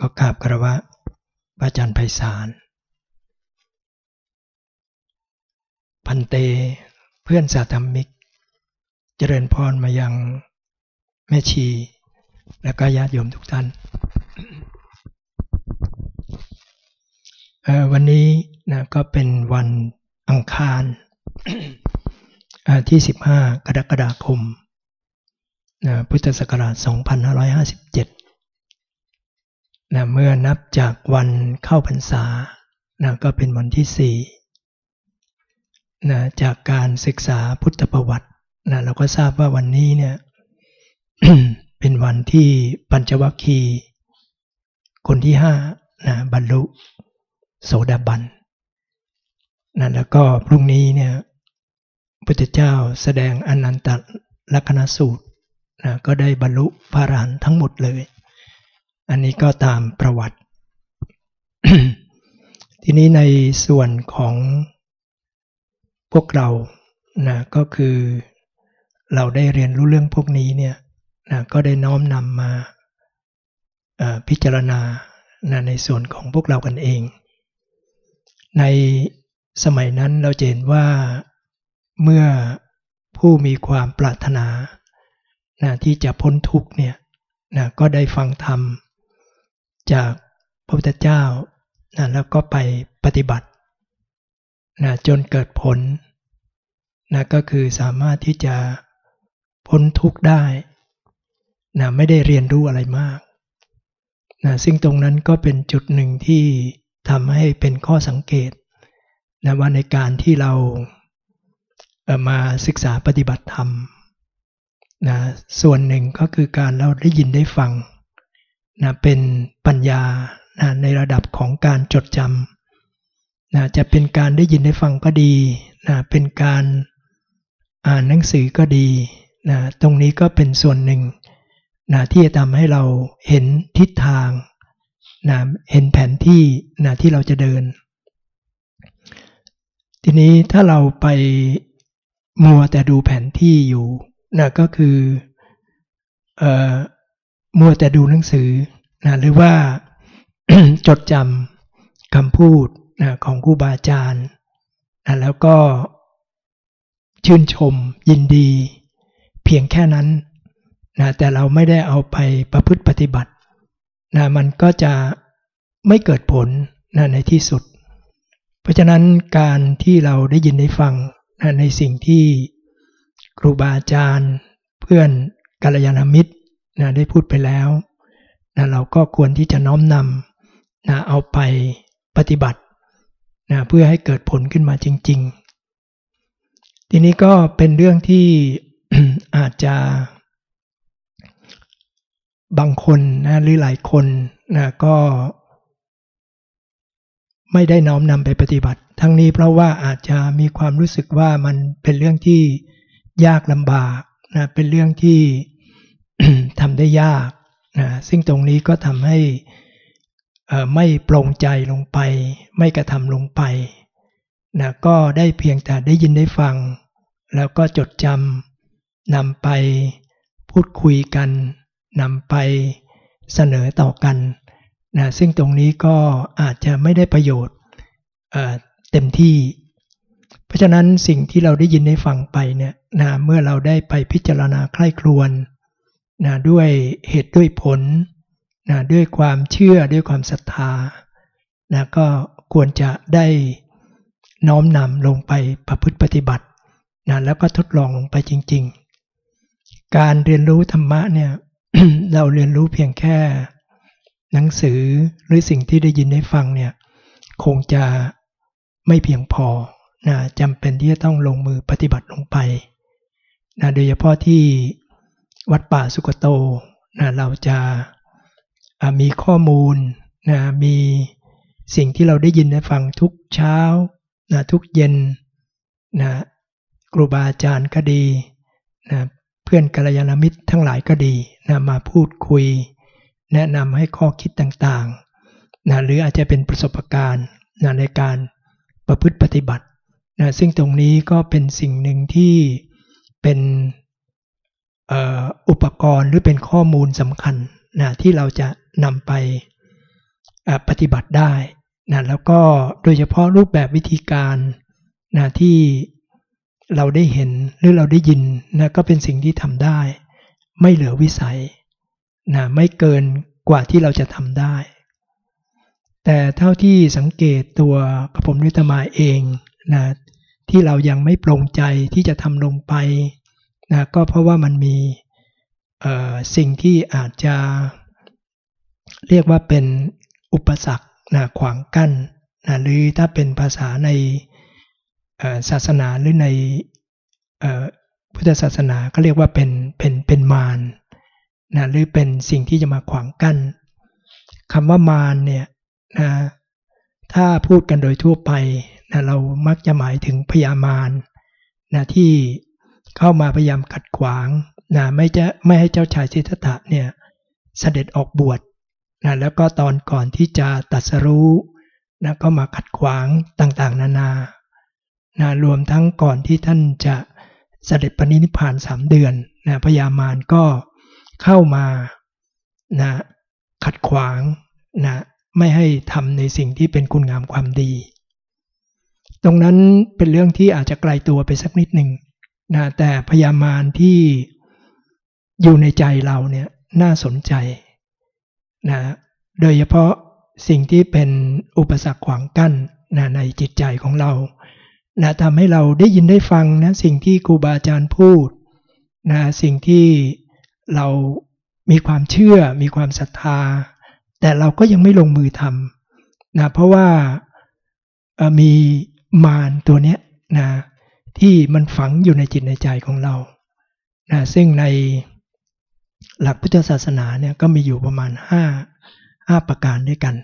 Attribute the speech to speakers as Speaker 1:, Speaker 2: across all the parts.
Speaker 1: ก็กราบคารวะพระอาจารย์ไพศาล พันเตเพื่อนสาธรรมิก เจริญพรมายังแม่ชี และก็ญาติโยมทุกท่าน วันนี้นะก็เป็นวันอังคารที่ 15 กรกฎาคมนะพุทธศักราช 2557 นะเมื่อนับจากวันเข้าพรรษานะก็เป็นวันที่สี่นะจากการศึกษาพุทธประวัตินะเราก็ทราบว่าวันนี้เนี่ยเป็นวันที่ปัญจวัคคีย์คนที่ห้านะบรรลุโสดาบันนะแล้วก็พรุ่งนี้เนี่ยพุทธเจ้าแสดงอนันตลักษณสูตรนะก็ได้บรรลุพระอรหันต์ทั้งหมดเลย อันนี้ก็ตามประวัติ ทีนี้ในส่วนของพวกเรานะก็คือเราได้เรียนรู้เรื่องพวกนี้เนี่ยนะก็ได้น้อมนำมาพิจารณานะในส่วนของพวกเรากันเอง ในสมัยนั้นเราเห็นว่าเมื่อผู้มีความปรารถนานะที่จะพ้นทุกเนี่ยนะก็ได้ฟังธรรม จากพระพุทธเจ้านะแล้วก็ไปปฏิบัตินะจนเกิดผลนะก็คือสามารถที่จะพ้นทุกข์ได้นะไม่ได้เรียนรู้อะไรมากนะซึ่งตรงนั้นก็เป็นจุดหนึ่งที่ทำให้เป็นข้อสังเกตนะว่าในการที่เรามาศึกษาปฏิบัติธรรมนะส่วนหนึ่งก็คือการเราได้ยินได้ฟัง นะเป็นปัญญานะในระดับของการจดจำนะจะเป็นการได้ยินได้ฟังก็ดีนะเป็นการอ่านหนังสือก็ดีนะตรงนี้ก็เป็นส่วนหนึ่งนะที่จะทำให้เราเห็นทิศทางนะเห็นแผนที่นะที่เราจะเดิน ทีนี้ถ้าเราไปมัวแต่ดูแผนที่อยู่นะก็คืออ มัวแต่ดูหนังสือนะหรือว่าจดจำคำพูดนะของครูบาอาจารย์นะแล้วก็ชื่นชมยินดี เพียงแค่นั้นนะแต่เราไม่ได้เอาไปประพฤติปฏิบัตินะมันก็จะไม่เกิดผลนะในที่สุด เพราะฉะนั้นการที่เราได้ยินได้ฟังนะในสิ่งที่ครูบาอาจารย์ เพื่อนกัลยาณมิตร นะได้พูดไปแล้วนะเราก็ควรที่จะน้อมนำนะเอาไปปฏิบัตินะเพื่อให้เกิดผลขึ้นมาจริง ๆ ทีนี้ก็เป็นเรื่องที่อาจจะบางคนนะหรือหลายคนนะก็ไม่ได้น้อมนำไปปฏิบัติ ทั้งนี้เพราะว่าอาจจะมีความรู้สึกว่ามันเป็นเรื่องที่ยากลำบากนะเป็นเรื่องที่ ทำได้ยากนะซึ่งตรงนี้ก็ทำให้ไม่ปรงใจลงไป ไม่กระทำลงไปนะก็ได้เพียงแต่ได้ยินได้ฟัง แล้วก็จดจำนำไปพูดคุยกันนำไปเสนอต่อกันนะซึ่งตรงนี้ก็อาจจะไม่ได้ประโยชน์เต็มที่ เพราะฉะนั้นสิ่งที่เราได้ยินได้ฟังไปเนี่ยนะเมื่อเราได้ไปพิจารณาใคร่ครวญ นะด้วยเหตุด้วยผลนะด้วยความเชื่อด้วยความศรัทธานะก็ควรจะได้น้อมนำลงไปประพฤติปฏิบัตินะแล้วก็ทดลองลงไปจริง ๆ การเรียนรู้ธรรมะเนี่ยเราเรียนรู้เพียงแค่ หนังสือหรือสิ่งที่ได้ยินได้ฟังเนี่ยคงจะไม่เพียงพอนะจำเป็นที่จะต้องลงมือปฏิบัติลงไปนะโดยเฉพาะที่ วัดป่าสุกโตนะเราจะมีข้อมูลนะมีสิ่งที่เราได้ยินได้ฟังทุกเช้านะทุกเย็นนะครูบาอาจารย์ก็ดีนะเพื่อนกัลยาณมิตรทั้งหลายก็ดีนะมาพูดคุย แนะนำให้ข้อคิดต่างๆนะหรืออาจจะเป็นประสบการณ์นะในการประพฤติปฏิบัตินะซึ่งตรงนี้ก็เป็นสิ่งหนึ่งที่เป็น อุปกรณ์หรือเป็นข้อมูลสำคัญนะที่เราจะนำไปปฏิบัติได้นะแล้วก็โดยเฉพาะรูปแบบวิธีการนะที่เราได้เห็นหรือเราได้ยินนะก็เป็นสิ่งที่ทำได้ ไม่เหลือวิสัยนะไม่เกินกว่าที่เราจะทำได้ แต่เท่าที่สังเกตตัวกระผมนิตมาเองนะที่เรายังไม่ปรงใจที่จะทำลงไป นะก็เพราะว่ามันมีสิ่งที่อาจจะเรียกว่าเป็นอุปสรรคนะขวางกั้นนะหรือถ้าเป็นภาษาในศาสนาหรือในพุทธศาสนาก็เรียกว่าเป็นเป็นเป็นมารนะหรือเป็นสิ่งที่จะมาขวางกั้นคำว่ามารเนี่ยนะถ้าพูดกันโดยทั่วไปนะเรามักจะหมายถึงพยามารนะที่ เข้ามาพยายามขัดขวางนะไม่จะไม่ให้เจ้าชายสิทธัตถะเนี่ยเสด็จออกบวชนะแล้วก็ตอนก่อนที่จะตัดสรู้นะก็มาขัดขวางต่างๆ นานานะรวมทั้งก่อนที่ท่านจะเสด็จปณิพานสามเดือนนะพญามารก็เข้ามานะขัดขวางนะไม่ให้ทำในสิ่งที่เป็นคุณงามความดี ตรงนั้นเป็นเรื่องที่อาจจะไกลตัวไปสักนิดหนึ่ง นะแต่พยามารที่อยู่ในใจเราเนี่ยน่าสนใจนะโดยเฉพาะสิ่งที่เป็นอุปสรรคขวางกั้นนะในจิตใจของเรานะทำให้เราได้ยินได้ฟังนะสิ่งที่ครูบาอาจารย์พูดนะสิ่งที่เรามีความเชื่อมีความศรัทธา แต่เราก็ยังไม่ลงมือทำนะเพราะว่ามีมารตัวเนี้ยนะ ที่มันฝังอยู่ในจิตในใจของเรานะซึ่งในหลักพุทธศาสนาเนี่ยก็มีอยู่ประมาณ 5 5 ประการด้วยกัน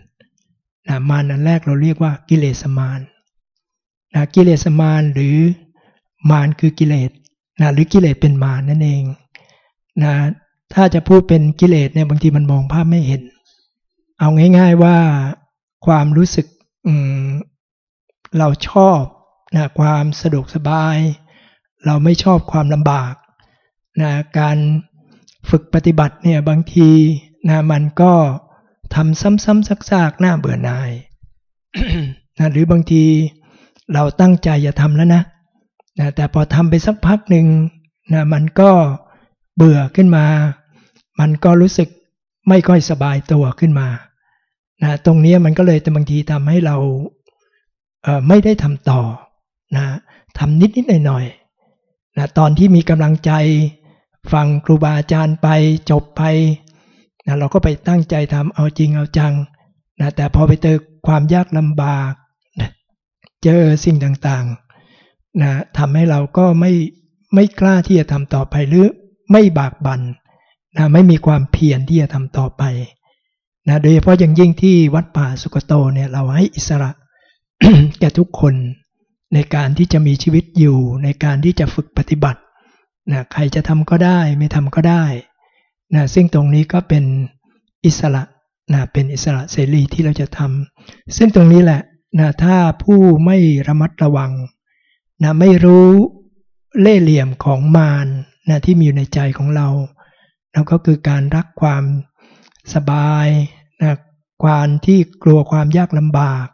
Speaker 1: นะมารนันแรกเราเรียกว่ากิเลสมารนะกิเลสมารหรือมารคือกิเลสนะหรือกิเลสเป็นมารนั่นเองนะถ้าจะพูดเป็นกิเลสเนี่ยบางทีมันมองภาพไม่เห็น เอาง่าย ๆว่าความรู้สึกเราชอบ นะความสะดวกสบาย เราไม่ชอบความลำบากนะการฝึกปฏิบัติเนี่ยบางทีนะมันก็ทำซ้ำๆซากๆหน้าเบื่อหน่ายนะหรือบางทีเราตั้งใจจะทำแล้วนะนะแต่พอทำไปสักพักหนึ่งนะมันก็เบื่อขึ้นมา มันก็รู้สึกไม่ค่อยสบายตัวขึ้นมานะตรงนี้มันก็เลยแต่บางทีทำให้เราเไม่ได้ทำต่อ นะทำนิดนิดหน่อยหน่อยนะตอนที่มีกำลังใจฟังครูบาอาจารย์ไปจบไปนะเราก็ไปตั้งใจทำเอาจริงเอาจังนะแต่พอไปเจอความยากลำบากนะเจอสิ่งต่างๆนะทำให้เราก็ไม่ไม่กล้าที่จะทำต่อไปหรือไม่บากบัน่นนะไม่มีความเพียรที่จะทำต่อไปนะโดยเฉพาะอย่างยิ่งที่วัดป่าสุกโตเนี่ยเราให้อิสระแก่ทุกคน ในการที่จะมีชีวิตอยู่ ในการที่จะฝึกปฏิบัตินะใครจะทำก็ได้ไม่ทำก็ได้นะซึ่งตรงนี้ก็เป็นอิสระนะเป็นอิสระเสรีที่เราจะทำซึ่งตรงนี้แหละนะถ้าผู้ไม่ระมัดระวังนะไม่รู้เล่ห์เหลี่ยมของมารนะที่มีอยู่ในใจของเราแล้วก็คือการรักความสบายนะความที่กลัวความยากลำบาก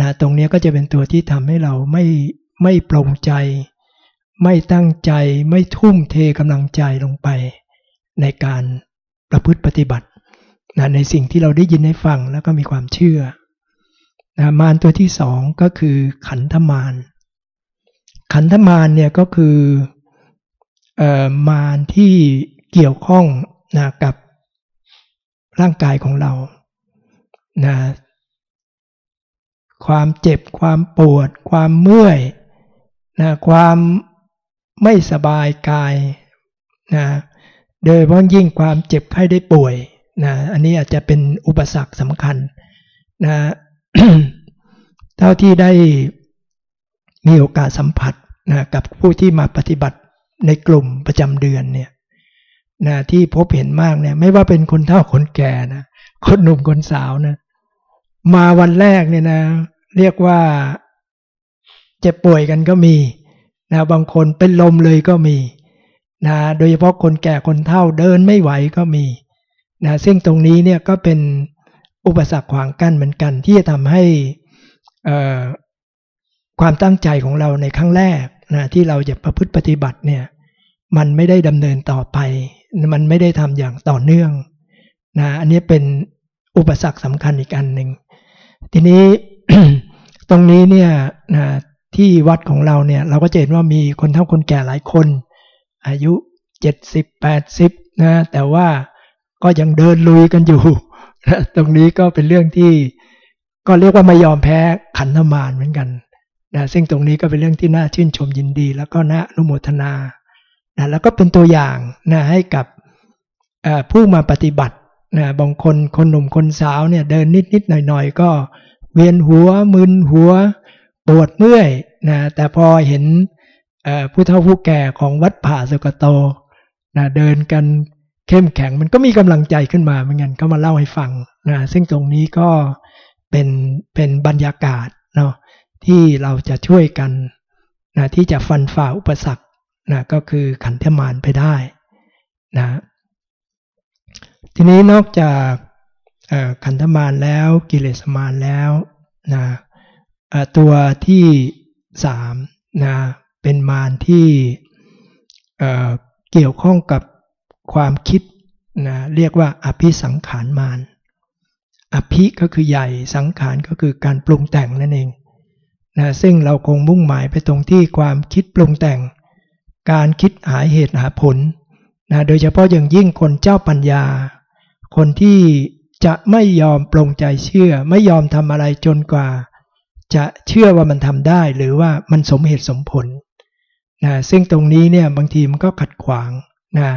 Speaker 1: นะตรงนี้ก็จะเป็นตัวที่ทำให้เราไม่ไม่ปรงใจ ไม่ตั้งใจไม่ทุ่มเทกำลังใจลงไป ในการประพฤติปฏิบัตินะในสิ่งที่เราได้ยินได้ฟังแล้วก็มีความเชื่อนะมารตัวที่สองก็คือขันธมารขันธมารเนี่ยก็คืออมารที่เกี่ยวข้องนะกับร่างกายของเรานะ ความเจ็บ ความปวด ความเมื่อยนะความไม่สบายกายนะโดยเพราะยิ่งความเจ็บไข้ได้ป่วยนะอันนี้อาจจะเป็นอุปสรรคสำคัญนะเท่าที่ได้มีโอกาสสัมผัสนะกับผู้ที่มาปฏิบัติในกลุ่มประจำเดือนเนี่ยนะที่พบเห็นมากเนี่ยไม่ว่าเป็นคนเฒ่าคนแก่นะคนหนุ่มคนสาวนะมาวันแรกเนี่ยนะ เรียกว่าเจ็บป่วยกันก็มีนะบางคนเป็นลมเลยก็มีนะโดยเฉพาะคนแก่คนเฒ่าเดินไม่ไหวก็มีนะซึ่งตรงนี้เนี่ยก็เป็นอุปสรรคขวางกั้นเหมือนกัน ที่จะทำให้ความตั้งใจของเราในครั้งแรกนะที่เราจะประพฤติปฏิบัติเนี่ยมันไม่ได้ดำเนินต่อไป มันไม่ได้ทำอย่างต่อเนื่องนะอันนี้เป็นอุปสรรคสำคัญอีกอันหนึ่งทีนี้ ตรงนี้เนี่ยนะที่วัดของเราเนี่ย เราก็จะเห็นว่ามีคนเฒ่าคนแก่หลายคน อายุเจ็ดสิบแปดสิบนะแต่ว่าก็ยังเดินลุยกันอยู่ตรงนี้ก็เป็นเรื่องที่ก็เรียกว่าไม่ยอมแพ้ขันธมารเหมือนกันนะซึ่งตรงนี้ก็เป็นเรื่องที่น่าชื่นชมยินดี แล้วก็น่านุโมทนานะแล้วก็เป็นตัวอย่างนะให้กับผู้มาปฏิบัตินะบางคนคนหนุ่มคนสาวเนี่ยเดินนิดนิดหน่อยหน่อยก็ เวียนหัวมึนหัวปวดเมื่อยนะแต่พอเห็นผู้เฒ่าผู้แก่ของวัดป่าสุกโตนะเดินกันเข้มแข็งมันก็มีกำลังใจขึ้นมาเหมือนกันก็มาเล่าให้ฟังนะซึ่งตรงนี้ก็เป็นเป็นบรรยากาศเนาะที่เราจะช่วยกันนะที่จะฟันฝ่าอุปสรรคนะก็คือขันธมารไปได้นะทีนี้นอกจาก ขันธมารแล้วกิเลสมารแล้วนะตัวที่สามนะเป็นมารที่เกี่ยวข้องกับความคิดนะเรียกว่าอภิสังขารมารอภิก็คือใหญ่สังขารก็คือการปรุงแต่งนั่นเองนะซึ่งเราคงมุ่งหมายไปตรงที่ความคิดปรุงแต่ง การคิดหาเหตุหาผลนะโดยเฉพาะอย่างยิ่งคนเจ้าปัญญา คนที่ จะไม่ยอมปรงใจเชื่อ ไม่ยอมทำอะไรจนกว่า จะเชื่อว่ามันทำได้หรือว่ามันสมเหตุสมผลนะซึ่งตรงนี้เนี่ยบางทีมันก็ขัดขวางนะ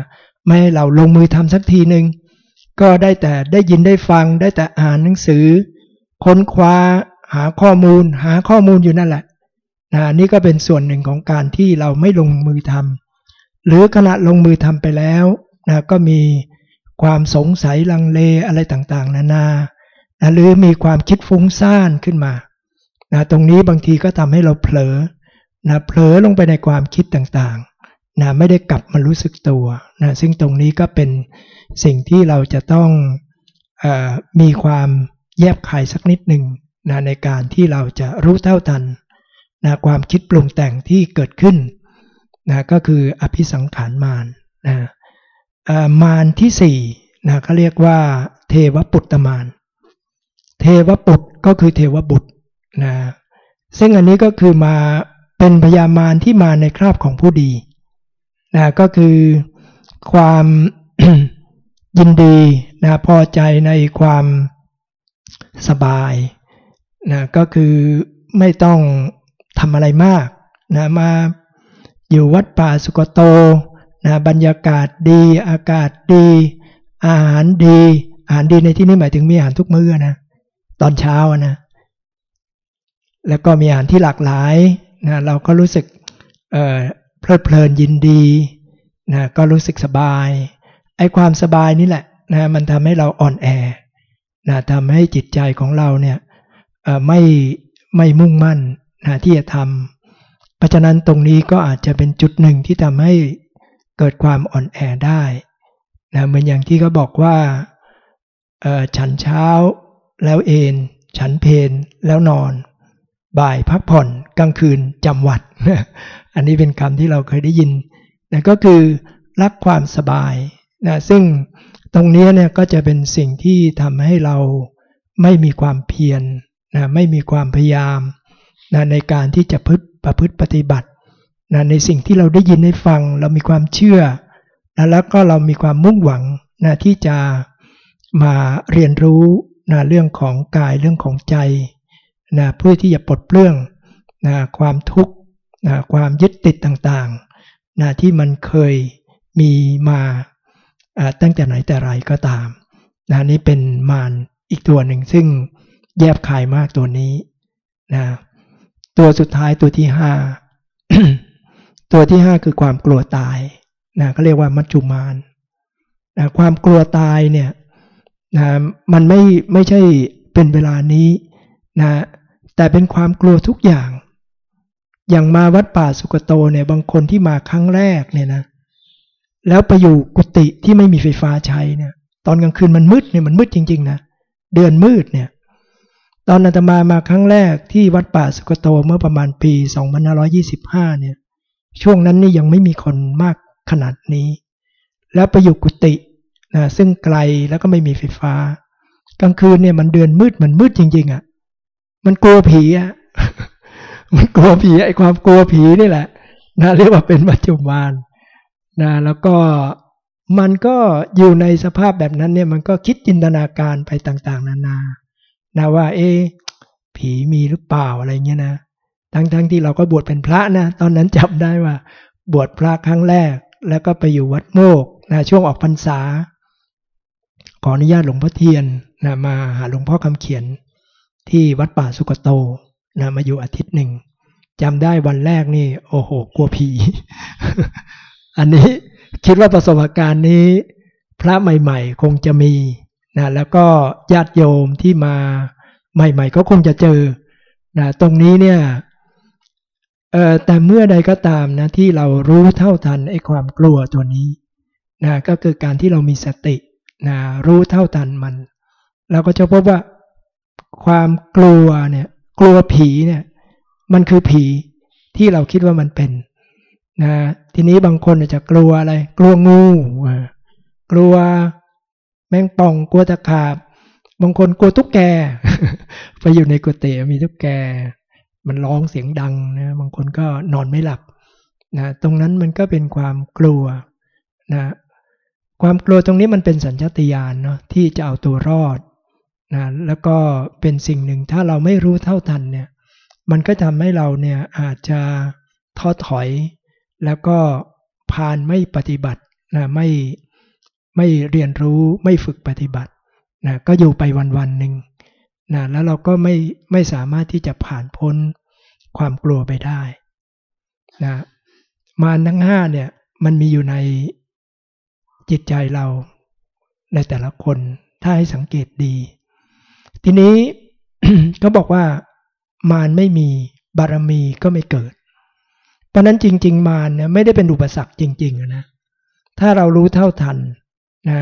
Speaker 1: ไม่ให้เราลงมือทำสักทีหนึ่งก็ได้แต่ได้ยินได้ฟังได้แต่อ่านหนังสือ ค้นคว้าหาข้อมูล หาข้อมูลอยู่นั่นแหละนะนี่ก็เป็นส่วนหนึ่งของการที่เราไม่ลงมือทำหรือขณะลงมือทำไปแล้วนะก็มี ความสงสัยลังเลอะไรต่างๆ นานานะหรือมีความคิดฟุ้งซ่านขึ้นมานะตรงนี้บางทีก็ทำให้เราเผลอนะเผลอลงไปในความคิดต่างๆนะไม่ได้กลับมารู้สึกตัวนะซึ่งตรงนี้ก็เป็นสิ่งที่เราจะต้องอมีความแยบคายสักนิดหนึ่งนะในการที่เราจะรู้เท่าทันนะความคิดปรุงแต่งที่เกิดขึ้นนะก็คืออภิสังขารมารนะ มารที่สี่นะเขาเรียกว่า เทวปุตตมารเทวปุตก็คือเทวบุตรนะซึ่งอันนี้ก็คือมาเป็นพยามารที่มาในคราบของผู้ดีนะก็คือความยินดีนะพอใจในความสบายนะก็คือไม่ต้องทำอะไรมากนะมาอยู่วัดป่าสุกโต นะบรรยากาศดี อากาศดี อาหารดี อาหารดีในที่นี้หมายถึงมีอาหารทุกมื้อนะตอนเช้านะแล้วก็มีอาหารที่หลากหลายนะเราก็รู้สึกเเพลิดเพลินยินดีนะก็รู้สึกสบายไอ้ความสบายนี่แหละนะมันทำให้เราอ่อนแอนะทำให้จิตใจของเราเนี่ยไม่ไม่มุ่งมั่นนะที่จะทำเพราะฉะนั้นตรงนี้ก็อาจจะเป็นจุดหนึ่งที่ทำให้ เกิดความอ่อนแอได้นะเหมือนอย่างที่เขาบอกว่าฉันเช้าแล้วเอนฉันเพนแล้วนอน บ่ายพักผ่อนกลางคืนจำวัด อันนี้เป็นคำที่เราเคยได้ยินนะก็คือรักความสบายนะซึ่งตรงนี้เนี่ยก็จะเป็นสิ่งที่ทำให้เราไม่มีความเพียรนะไม่มีความพยายามนะในการที่จะพึ่ประพฤติปฏิบัติ นะในสิ่งที่เราได้ยินได้ฟัง เรามีความเชื่อนะแล้วก็เรามีความมุ่งหวังนะที่จะมาเรียนรู้นะเรื่องของกายเรื่องของใจนะเพื่อที่จะปลดเปลื้องนะความทุกข์นะความยึดติดต่างๆนะที่มันเคยมีมาตั้งแต่ไหนแต่ไรก็ตามนะนี่เป็นมารอีกตัวหนึ่งซึ่งแยบคายมากตัวนี้นะตัวสุดท้ายตัวที่ห้า ตัวที่ห้าคือความกลัวตายนะก็เรียกว่ามัจจุมานนะความกลัวตายเนี่ยนะมันไม่ไม่ใช่เป็นเวลานี้นะแต่เป็นความกลัวทุกอย่าง อย่างมาวัดป่าสุกโตเนี่ยบางคนที่มาครั้งแรกเนี่ยนะแล้วไปอยู่กุฏิที่ไม่มีไฟฟ้าใช้เนี่ยตอนกลางคืนมันมืดเนี่ยมันมืดจริง ๆ นะ เดือนมืดเนี่ยตอนอาตมามาครั้งแรกที่วัดป่าสุกโตเมื่อประมาณปี 2525 เนี่ย ช่วงนั้นนี่ยังไม่มีคนมากขนาดนี้ แล้วไปอยู่กุฏินะซึ่งไกลแล้วก็ไม่มีไฟฟ้า กลางคืนเนี่ยมันเดือนมืดมันมืดจริง ๆอะ่ะมันกลัวผีอะ่ะมันกลัวผีไอ้ความกลัวผีนี่แหละนะเรียกว่าเป็นปัจจุบันนะแล้วก็มันก็อยู่ในสภาพแบบนั้นเนี่ยมันก็คิดจินตนาการไปต่างๆ นานานะว่าเอ๊ผีมีหรือเปล่าอะไรเงี้ยนะ ทั้งๆทที่เราก็บวชเป็นพระนะ ตอนนั้นจับได้ว่า บวชพระครั้งแรก แล้วก็ไปอยู่วัดโมกนะช่วงออกพรรษา ขออนุญาตหลวงพ่อเทียนนะมาหาหลวงพ่อคำเขียนที่วัดป่าสุกโตนะมาอยู่อาทิตย์หนึ่งจำได้วันแรกนี่ โอ้โห กลัวผี อันนี้คิดว่าประสบการณ์นี้ พระใหม่ ๆ คงจะมีนะแล้วก็ญาติโยมที่มาใหม่ ๆ ก็คงจะเจอนะตรงนี้เนี่ย แต่เมื่อใดก็ตามนะที่เรารู้เท่าทันไอ้ความกลัวตัวนี้นะก็คือการที่เรามีสตินะรู้เท่าทันมัน เราก็จะพบว่าความกลัวเนี่ยกลัวผีเนี่ยมันคือผีที่เราคิดว่ามันเป็นนะทีนี้บางคนจะกลัวอะไร กลัวงูกลัวแมงป่องกลัวตะขาบบางคนกลัวตุ๊กแก ไปอยู่ในกุฏิมีตุ๊กแก มันร้องเสียงดังนะบางคนก็นอนไม่หลับนะตรงนั้นมันก็เป็นความกลัวนะความกลัวตรงนี้มันเป็นสัญชาตญาณเนาะที่จะเอาตัวรอดนะแล้วก็เป็นสิ่งหนึ่งถ้าเราไม่รู้เท่าทันเนี่ยมันก็ทำให้เราเนี่ยอาจจะท้อถอย แล้วก็พานไม่ปฏิบัตินะไม่ไม่เรียนรู้ไม่ฝึกปฏิบัตินะก็อยู่ไปวันวันหนึ่ง นะแล้วเราก็ไม่ไม่สามารถที่จะผ่านพ้นความกลัวไปได้นะมารทั้งห้าเนี่ยมันมีอยู่ในจิตใจเราในแต่ละคนถ้าให้สังเกตดี ทีนี้ก็บอกว่ามารไม่มีบารมีก็ไม่เกิด เพราะนั้นจริง ๆ มารเนี่ยไม่ได้เป็นอุปสรรคจริงๆนะถ้าเรารู้เท่าทันนะ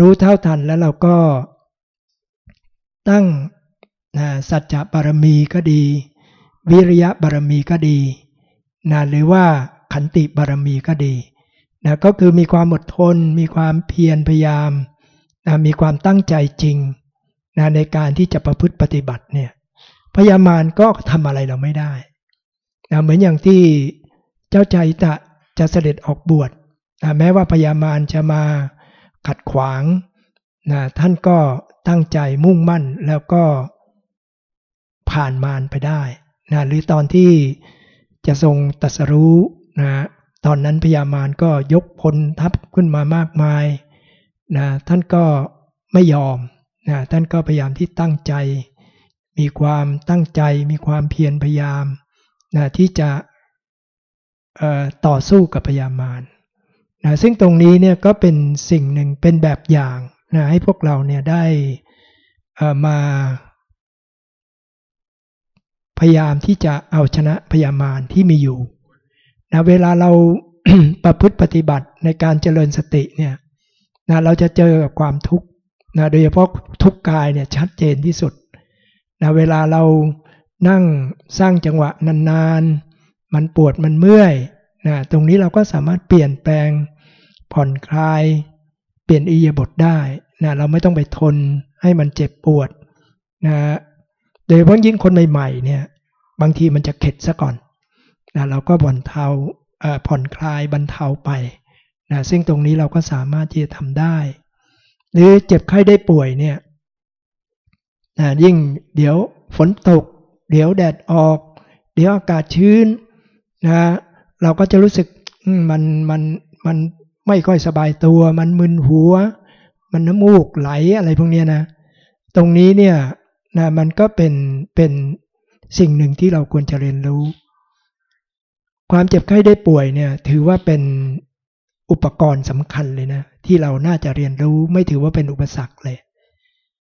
Speaker 1: รู้เท่าทันแล้วเราก็ ตั้งนะสัจจะบารมีก็ดี วิริยะบารมีก็ดีนะหรือว่าขันติบารมีก็ดีนะก็คือมีความอดทน มีความเพียรพยายามนะมีความตั้งใจจริงนะในการที่จะประพฤติปฏิบัติเนี่ยพยามารก็ทำอะไรเราไม่ได้นะเหมือนอย่างที่เจ้าใจจะจะเสด็จออกบวชนะแม้ว่าพญามารจะมาขัดขวาง นะท่านก็ตั้งใจมุ่งมั่นแล้วก็ผ่านมารไปได้นะหรือตอนที่จะทรงตัสรู้นะตอนนั้นพญามารก็ยกพลทัพขึ้นมามากมายนะท่านก็ไม่ยอมนะท่านก็พยายามที่ตั้งใจ มีความตั้งใจ มีความเพียรพยายามนะที่จะต่อสู้กับพยามารนะซึ่งตรงนี้เนี่ยก็เป็นสิ่งหนึ่งเป็นแบบอย่าง นะให้พวกเราเนี่ยได้มาพยายามที่จะเอาชนะพยามารที่มีอยู่นะเวลาเราประพฤติปฏิบัติในการเจริญสติเนี่ยนะเราจะเจอกับความทุกข์นะโดยเฉพาะทุกข์กายเนี่ยชัดเจนที่สุดนะเวลาเรานั่งสร้างจังหวะนานๆ มันปวดมันเมื่อยนะตรงนี้เราก็สามารถเปลี่ยนแปลงผ่อนคลาย เปลี่ยนอิยาบทได้นะเราไม่ต้องไปทนให้มันเจ็บปวดนะโดยเฉพาะยิ่งคนใหม่ๆเนี่ยบางทีมันจะเข็ดซะก่อนนะเราก็ผ่อนเทาผ่อนคลายบรรเทาไปนะซึ่งตรงนี้เราก็สามารถที่จะทำได้ หรือเจ็บไข้ได้ป่วยเนี่ยนะยิ่งเดี๋ยวฝนตก เดี๋ยวแดดออก เดี๋ยวอากาศชื้นนะเราก็จะรู้สึกมันมันมัน ไม่ค่อยสบายตัว มันมึนหัว มันน้ำมูกไหลอะไรพวกนี้นะ ตรงนี้เนี่ยนะมันก็เป็นเป็นสิ่งหนึ่งที่เราควรจะเรียนรู้ ความเจ็บไข้ได้ป่วยเนี่ยถือว่าเป็นอุปกรณ์สำคัญเลยนะ ที่เราน่าจะเรียนรู้ไม่ถือว่าเป็นอุปสรรคเลย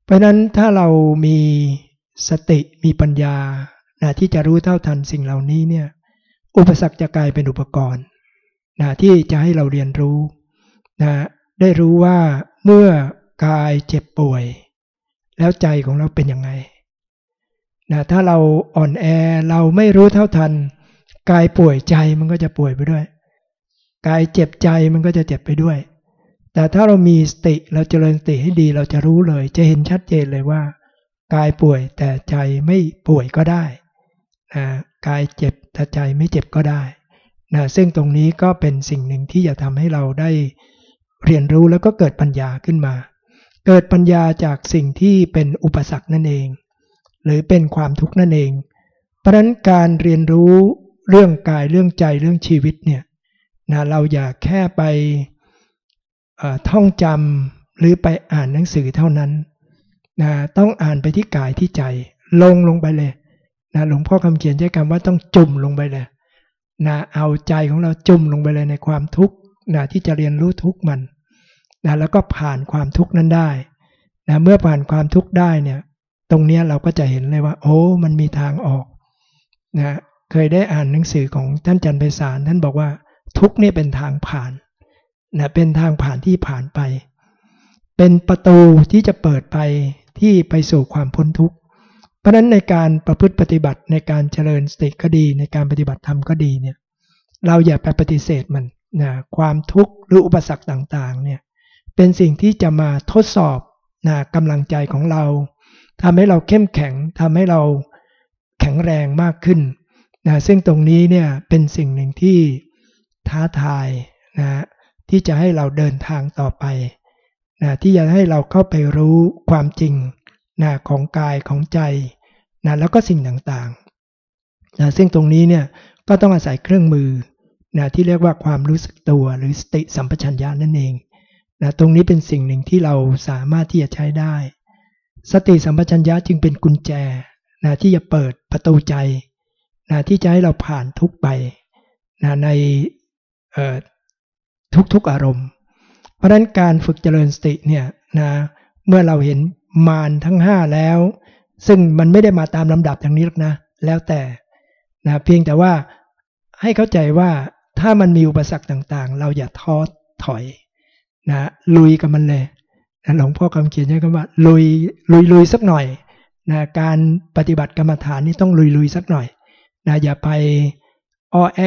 Speaker 1: เพราะนั้นถ้าเรามีสติมีปัญญานะที่จะรู้เท่าทันสิ่งเหล่านี้เนี่ยอุปสรรคจะกลายเป็นอุปกรณ์ นะที่จะให้เราเรียนรู้นะได้รู้ว่าเมื่อกายเจ็บป่วย แล้วใจของเราเป็นยังไงนะถ้าเราอ่อนแอเราไม่รู้เท่าทัน กายป่วยใจมันก็จะป่วยไปด้วย กายเจ็บใจมันก็จะเจ็บไปด้วย แต่ถ้าเรามีสติเราเจริญสติให้ดีเราจะรู้เลย จะเห็นชัดเจนเลยว่า กายป่วยแต่ใจไม่ป่วยก็ได้นะกายเจ็บแต่ใจไม่เจ็บก็ได้ นะซึ่งตรงนี้ก็เป็นสิ่งหนึ่งที่จะทำให้เราได้เรียนรู้แล้วก็เกิดปัญญาขึ้นมา เกิดปัญญาจากสิ่งที่เป็นอุปสรรคนั่นเอง หรือเป็นความทุกข์นั่นเอง เพราะนั้นการเรียนรู้เรื่องกายเรื่องใจเรื่องชีวิตเนี่ยนะเราอย่าแค่ไปท่องจำหรือไปอ่านหนังสือเท่านั้นนะต้องอ่านไปที่กายที่ใจ ลงลงไปเลยนะหลวงพ่อคำเขียนใช้คำว่าต้องจุ่มลงไปเลย นะเอาใจของเราจุ่มลงไปเลยในความทุกข์นะที่จะเรียนรู้ทุกข์มันนะแล้วก็ผ่านความทุกข์นั้นได้นะเมื่อผ่านความทุกข์ได้เนี่ย ตรงนี้เราก็จะเห็นเลยว่า โอ้ มันมีทางออกนะเคยได้อ่านหนังสือของท่านจันไพศาลท่านบอกว่า ทุกเนี่ยเป็นทางผ่านนะเป็นทางผ่านที่ผ่านไป เป็นประตูที่จะเปิดไปที่ไปสู่ความพ้นทุกข์ เพราะนั้นในการประพฤติปฏิบัติในการเจริญสติก็ดี ในการปฏิบัติธรรมก็ดีเนี่ยเราอย่าไปปฏิเสธมันนะความทุกข์หรืออุปสรรคต่างๆเนี่ยเป็นสิ่งที่จะมาทดสอบนะกำลังใจของเราทำให้เราเข้มแข็งทำให้เราแข็งแรงมากขึ้นนะซึ่งตรงนี้เนี่ยเป็นสิ่งหนึ่งที่ท้าทายนะที่จะให้เราเดินทางต่อไปนะที่จะให้เราเข้าไปรู้ความจริง นะของกายของใจนะแล้วก็สิ่งต่างๆนะซึ่งตรงนี้เนี่ยก็ต้องอาศัยเครื่องมือนะที่เรียกว่าความรู้สึกตัวหรือสติสัมปชัญญะนั่นเองนะตรงนี้เป็นสิ่งหนึ่งที่เราสามารถที่จะใช้ได้ สติสัมปชัญญะจึงเป็นกุญแจนะที่จะเปิดประตูใจนะที่จะให้เราผ่านทุกไปนะในทุกๆอารมณ์ เพราะฉะนั้นการฝึกเจริญสติเนี่ยนะเมื่อเราเห็น มารทั้งห้าแล้ว ซึ่งมันไม่ได้มาตามลำดับอย่างนี้หรอกนะ แล้วแต่นะเพียงแต่ว่าให้เข้าใจว่าถ้ามันมีอุปสรรคต่างๆ เราอย่าท้อถอยนะลุยกับมันเลยนะหลวงพ่อคำเขียนใช้คำว่าลุยลุยลุยสักหน่อยนะการปฏิบัติกรรมฐานนี่ต้องลุยลุยสักหน่อยนะอย่าไปอ้อแอ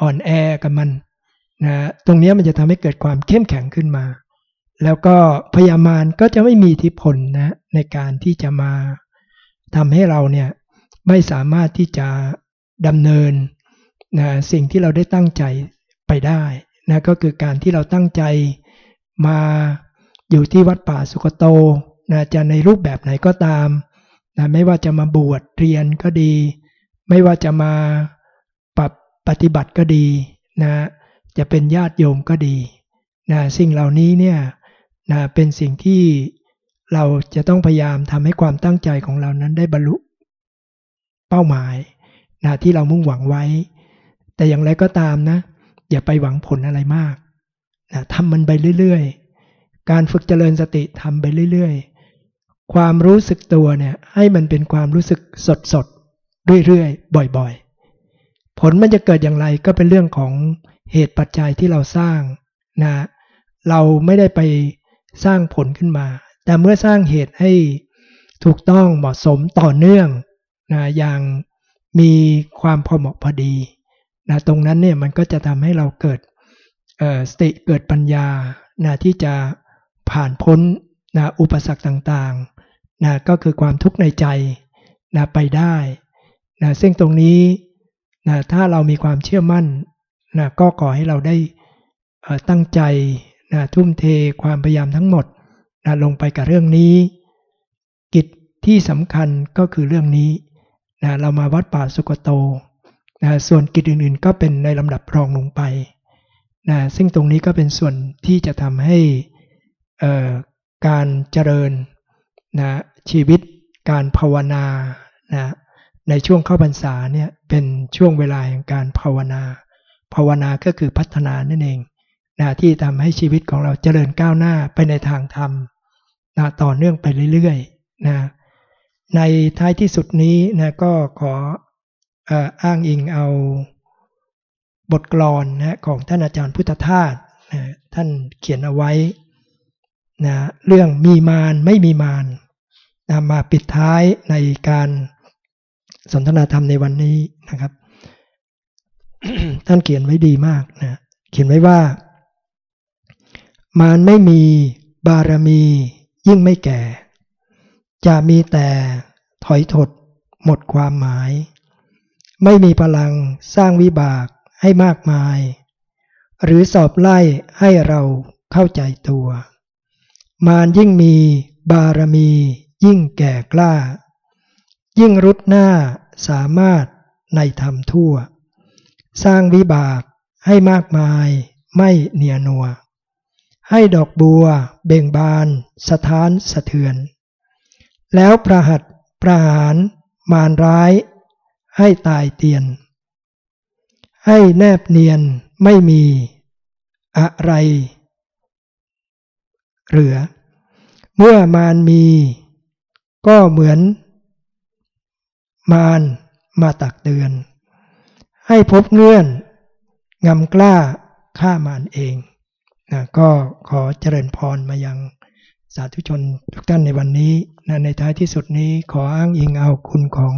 Speaker 1: อ่อนแอกับมันนะตรงนี้มันจะทำให้เกิดความเข้มแข็งขึ้นมา แล้วก็พยามารก็จะไม่มีทิพลนะในการที่จะมาทำให้เราเนี่ยไม่สามารถที่จะดำเนินนะสิ่งที่เราได้ตั้งใจไปได้นะก็คือการที่เราตั้งใจมาอยู่ที่วัดป่าสุกโตนะจะในรูปแบบไหนก็ตามนะไม่ว่าจะมาบวชเรียนก็ดี ไม่ว่าจะมาปรับปฏิบัติก็ดีนะจะเป็นญาติโยมก็ดีนะสิ่งเหล่านี้เนี่ย นะเป็นสิ่งที่เราจะต้องพยายามทำให้ความตั้งใจของเรานั้นได้บรรลุเป้าหมายนะที่เรามุ่งหวังไว้ แต่อย่างไรก็ตามนะ อย่าไปหวังผลอะไรมากนะทำมันไปเรื่อยๆ การฝึกเจริญสติทำไปเรื่อยๆ ความรู้สึกตัวเนี่ยให้มันเป็นความรู้สึกสดๆ เรื่อยๆ บ่อยๆ ผลมันจะเกิดอย่างไรก็เป็นเรื่องของเหตุปัจจัยที่เราสร้างนะเราไม่ได้ไป สร้างผลขึ้นมา แต่เมื่อสร้างเหตุให้ถูกต้องเหมาะสมต่อเนื่องนะอย่างมีความพอเหมาะพอดีนะตรงนั้นเนี่ยมันก็จะทำให้เราเกิดสติเกิดปัญญานะที่จะผ่านพ้นนะอุปสรรคต่างๆนะก็คือความทุกข์ในใจนะไปได้นะซึ่งตรงนี้นะถ้าเรามีความเชื่อมั่นนะก็ขอให้เราได้ตั้งใจ นะทุ่มเทความพยายามทั้งหมดนะลงไปกับเรื่องนี้ กิจที่สำคัญก็คือเรื่องนี้นะเรามาวัดป่าสุกโตนะส่วนกิจอื่นๆ ก็เป็นในลำดับรองลงไปนะซึ่งตรงนี้ก็เป็นส่วนที่จะทำให้การเจริญนะชีวิตการภาวนานะในช่วงเข้าพรรษาเนี่ยเป็นช่วงเวลาแห่งการภาวนา ภาวนาก็คือพัฒนานั่นเอง นะที่ทำให้ชีวิตของเราเจริญก้าวหน้าไปในทางธรรมนะต่อเนื่องไปเรื่อยๆนะในท้ายที่สุดนี้นะก็ขออ้างอิงเอาบทกลอนนะของท่านอาจารย์พุทธทาสนะท่านเขียนเอาไว้นะเรื่องมีมารไม่มีมารมาปิดท้ายในการสนทนาธรรมในวันนี้นะครับ ท่านเขียนไว้ดีมากนะเขียนไว้ว่า มารไม่มีบารมียิ่งไม่แก่ จะมีแต่ถอยถดหมดความหมาย ไม่มีพลังสร้างวิบากให้มากมาย หรือสอบไล่ให้เราเข้าใจตัว มารยิ่งมีบารมียิ่งแก่กล้า ยิ่งรุดหน้าสามารถในธรรมทั่ว สร้างวิบากให้มากมายไม่เนียนัว ให้ดอกบัว เบ่งบาน สะท้านสะเทือน แล้วประหัตประหาร มารร้าย ให้ตายเตียน ให้แนบเนียนไม่มีอะไร เหลือ เมื่อมารมี ก็เหมือน มารมาตักเตือน ให้พบเงื่อนงำกล้าฆ่ามารเอง นะก็ขอเจริญพรมายังสาธุชนทุกท่านในวันนี้นะในท้ายที่สุดนี้ขออ้างอิงเอาคุณของ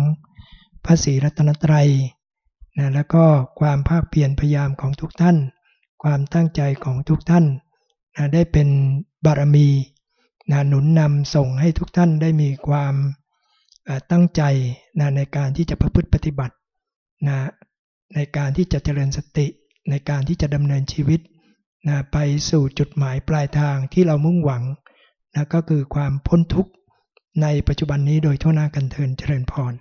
Speaker 1: พระศรีรัตนตรัยนะแล้วก็ความภาคเพียรพยายามของทุกท่าน ความตั้งใจของทุกท่านนะได้เป็นบารมีนะหนุนนำส่งให้ทุกท่านได้มีความตั้งใจนะในการที่จะประพฤติปฏิบัตินะในการที่จะเจริญสติ ในการที่จะดำเนินชีวิต นะไปสู่จุดหมายปลายทางที่เรามุ่งหวังนะก็คือความพ้นทุกข์ในปัจจุบันนี้โดยทั่วหน้ากันเทินเจริญพร